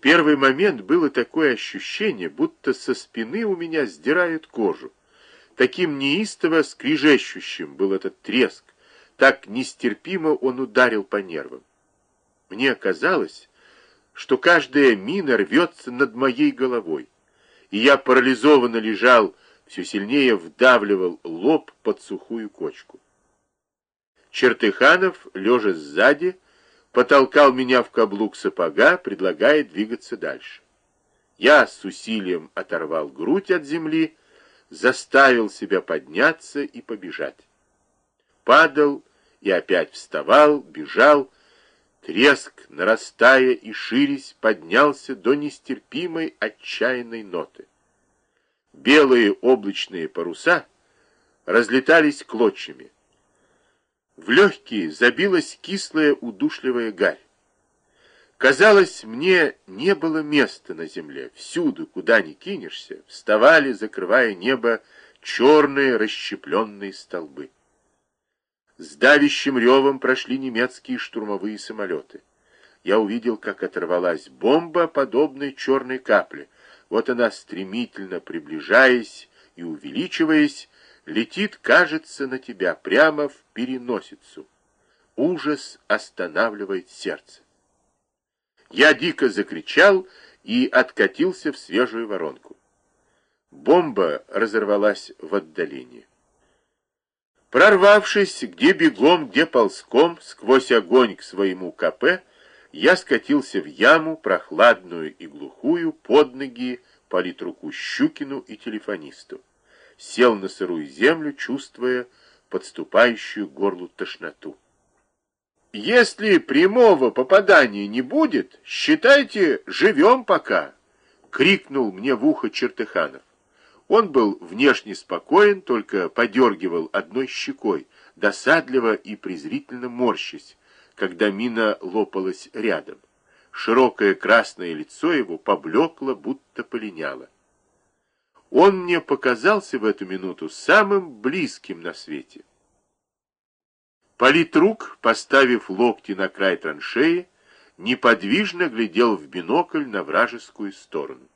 первый момент было такое ощущение, будто со спины у меня сдирают кожу. Таким неистово скрижещущим был этот треск, так нестерпимо он ударил по нервам. Мне казалось, что каждая мина рвется над моей головой, и я парализованно лежал, все сильнее вдавливал лоб под сухую кочку. Чертыханов, лежа сзади, потолкал меня в каблук сапога, предлагая двигаться дальше. Я с усилием оторвал грудь от земли, заставил себя подняться и побежать. Падал и опять вставал, бежал, Треск, нарастая и ширясь, поднялся до нестерпимой отчаянной ноты. Белые облачные паруса разлетались клочьями. В легкие забилась кислая удушливая гарь. Казалось, мне не было места на земле. Всюду, куда ни кинешься, вставали, закрывая небо, черные расщепленные столбы. С давящим ревом прошли немецкие штурмовые самолеты. Я увидел, как оторвалась бомба, подобной черной капле. Вот она, стремительно приближаясь и увеличиваясь, летит, кажется, на тебя прямо в переносицу. Ужас останавливает сердце. Я дико закричал и откатился в свежую воронку. Бомба разорвалась в отдалении. Прорвавшись, где бегом, где ползком, сквозь огонь к своему КП, я скатился в яму, прохладную и глухую, под ноги политруку Щукину и телефонисту. Сел на сырую землю, чувствуя подступающую горлу тошноту. «Если прямого попадания не будет, считайте, живем пока!» — крикнул мне в ухо Чертыханов. Он был внешне спокоен, только подергивал одной щекой, досадливо и презрительно морщась, когда мина лопалась рядом. Широкое красное лицо его поблекло, будто полиняло. Он мне показался в эту минуту самым близким на свете. Политрук, поставив локти на край траншеи, неподвижно глядел в бинокль на вражескую сторону.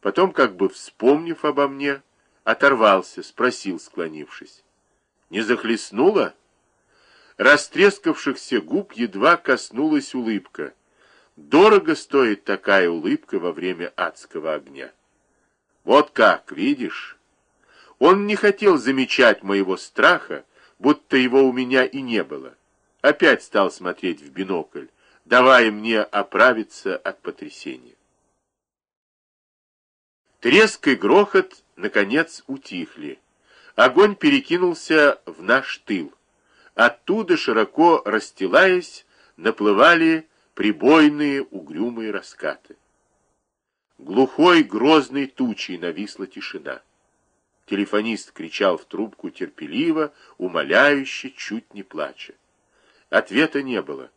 Потом, как бы вспомнив обо мне, оторвался, спросил, склонившись. «Не захлестнуло?» Растрескавшихся губ едва коснулась улыбка. Дорого стоит такая улыбка во время адского огня. Вот как, видишь? Он не хотел замечать моего страха, будто его у меня и не было. Опять стал смотреть в бинокль, давая мне оправиться от потрясения. Треск и грохот, наконец, утихли. Огонь перекинулся в наш тыл. Оттуда, широко расстилаясь, наплывали прибойные угрюмые раскаты. Глухой, грозной тучей нависла тишина. Телефонист кричал в трубку терпеливо, умоляюще, чуть не плача. Ответа не было.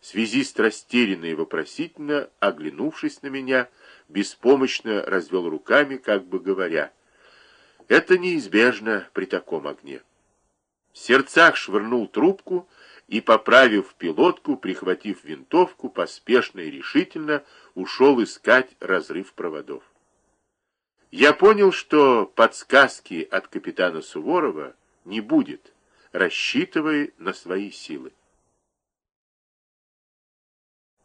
Связист растерянно и вопросительно, оглянувшись на меня, беспомощно развел руками, как бы говоря, «Это неизбежно при таком огне». В сердцах швырнул трубку и, поправив пилотку, прихватив винтовку, поспешно и решительно ушел искать разрыв проводов. Я понял, что подсказки от капитана Суворова не будет, рассчитывая на свои силы.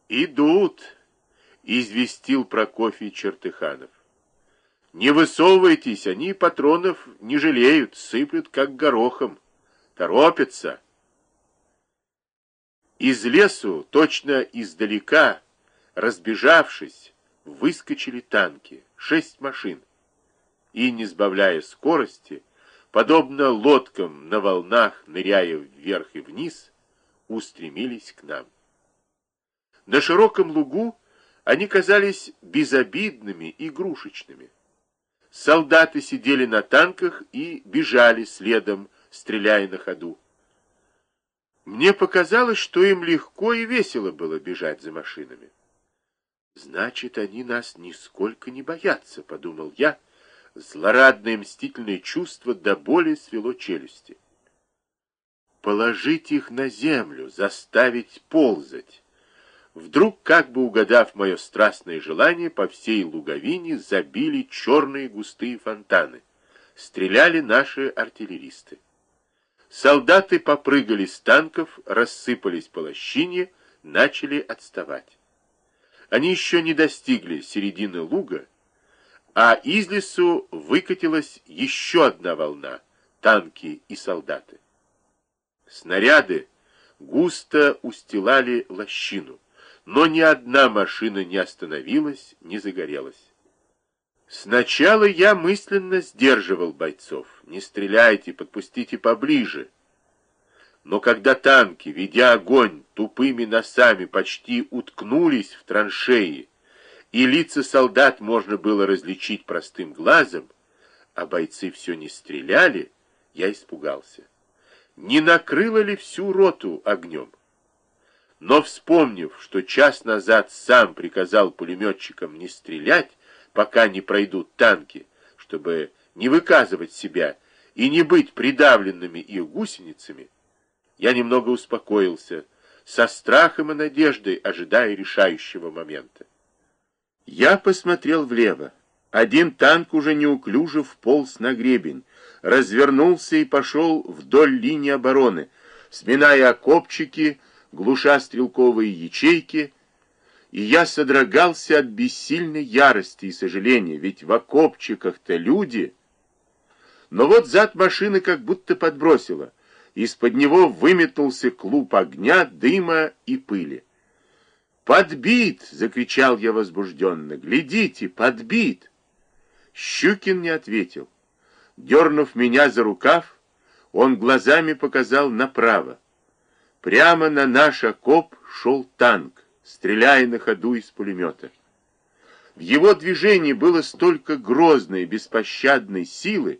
«Идут!» — известил Прокофий Чертыханов. «Не высовывайтесь, они патронов не жалеют, сыплют как горохом, торопятся». Из лесу, точно издалека, разбежавшись, выскочили танки, шесть машин, и, не сбавляя скорости, подобно лодкам на волнах, ныряя вверх и вниз, устремились к нам. На широком лугу они казались безобидными, игрушечными. Солдаты сидели на танках и бежали следом, стреляя на ходу. Мне показалось, что им легко и весело было бежать за машинами. «Значит, они нас нисколько не боятся», — подумал я. Злорадное мстительное чувство до боли свело челюсти. Положить их на землю, заставить ползать. Вдруг, как бы угадав мое страстное желание, по всей луговине забили черные густые фонтаны. Стреляли наши артиллеристы. Солдаты попрыгали с танков, рассыпались по лощине, начали отставать. Они еще не достигли середины луга, а из лесу выкатилась еще одна волна — танки и солдаты. Снаряды густо устилали лощину, но ни одна машина не остановилась, не загорелась. Сначала я мысленно сдерживал бойцов. Не стреляйте, подпустите поближе. Но когда танки, ведя огонь, тупыми носами почти уткнулись в траншеи, и лица солдат можно было различить простым глазом, а бойцы все не стреляли, я испугался. Не накрыло ли всю роту огнем? Но вспомнив, что час назад сам приказал пулеметчикам не стрелять, пока не пройдут танки, чтобы не выказывать себя и не быть придавленными их гусеницами, я немного успокоился, со страхом и надеждой ожидая решающего момента. Я посмотрел влево. Один танк уже неуклюже вполз на гребень, развернулся и пошел вдоль линии обороны, сминая окопчики, глуша стрелковые ячейки, и я содрогался от бессильной ярости и сожаления, ведь в окопчиках-то люди. Но вот зад машины как будто подбросило. Из-под него выметнулся клуб огня, дыма и пыли. «Подбит!» — закричал я возбужденно. «Глядите, подбит!» Щукин не ответил. Дернув меня за рукав, он глазами показал направо. Прямо на наш окоп шел танк стреляя на ходу из пулемета. В его движении было столько грозной, беспощадной силы,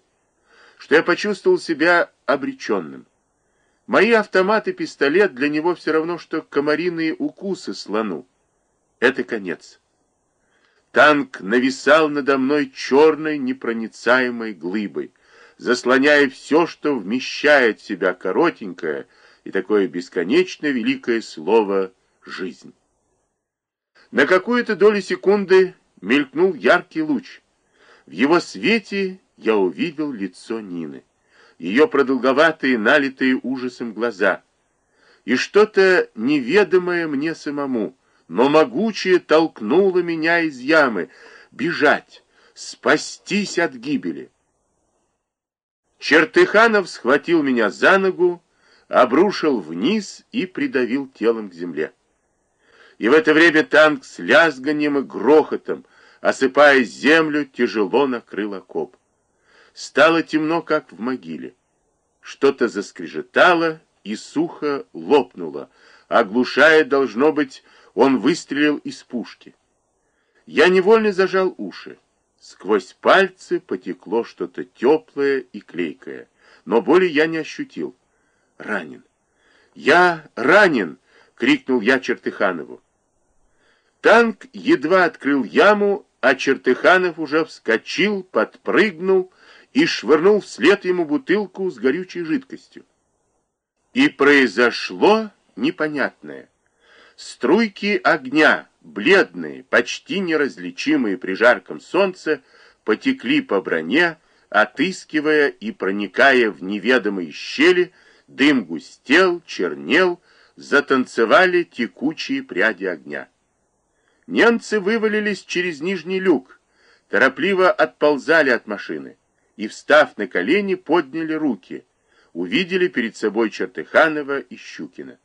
что я почувствовал себя обреченным. Мои автомат и пистолет для него все равно, что комариные укусы слону. Это конец. Танк нависал надо мной черной непроницаемой глыбой, заслоняя все, что вмещает в себя коротенькое и такое бесконечно великое слово «жизнь». На какую-то долю секунды мелькнул яркий луч. В его свете я увидел лицо Нины, ее продолговатые, налитые ужасом глаза, и что-то неведомое мне самому, но могучее толкнуло меня из ямы, бежать, спастись от гибели. Чертыханов схватил меня за ногу, обрушил вниз и придавил телом к земле. И в это время танк с лязганием и грохотом, осыпая землю, тяжело накрыл окоп. Стало темно, как в могиле. Что-то заскрежетало и сухо лопнуло. Оглушая, должно быть, он выстрелил из пушки. Я невольно зажал уши. Сквозь пальцы потекло что-то теплое и клейкое, но боли я не ощутил. Ранен. «Я ранен!» — крикнул я Чертыханову. Танк едва открыл яму, а Чертыханов уже вскочил, подпрыгнул и швырнул вслед ему бутылку с горючей жидкостью. И произошло непонятное. Струйки огня, бледные, почти неразличимые при жарком солнце, потекли по броне, отыскивая и проникая в неведомые щели, дым густел, чернел, затанцевали текучие пряди огня. Немцы вывалились через нижний люк, торопливо отползали от машины и, встав на колени, подняли руки, увидели перед собой Чертыханова и Щукина.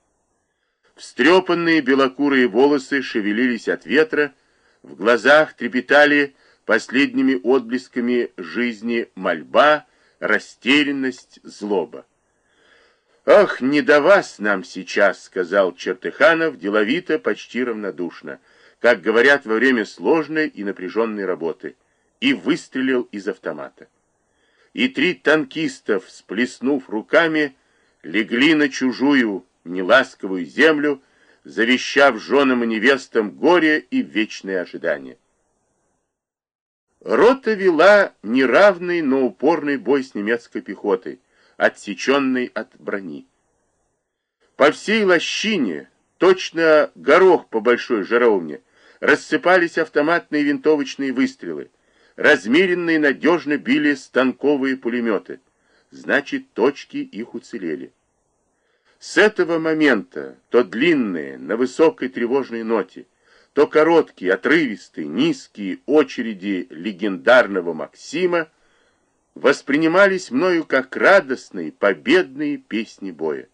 Встрепанные белокурые волосы шевелились от ветра, в глазах трепетали последними отблесками жизни мольба, растерянность, злоба. «Ах, не до вас нам сейчас», — сказал Чертыханов, деловито, почти равнодушно как говорят во время сложной и напряженной работы, и выстрелил из автомата. И три танкиста, всплеснув руками, легли на чужую, неласковую землю, завещав женам и невестам горе и вечное ожидание. Рота вела неравный, но упорный бой с немецкой пехотой, отсеченной от брони. По всей лощине точно горох по большой жаровне, рассыпались автоматные винтовочные выстрелы. Размеренно и надежно били станковые пулеметы. Значит, точки их уцелели. С этого момента то длинные, на высокой тревожной ноте, то короткие, отрывистые, низкие очереди легендарного Максима воспринимались мною как радостные, победные песни боя.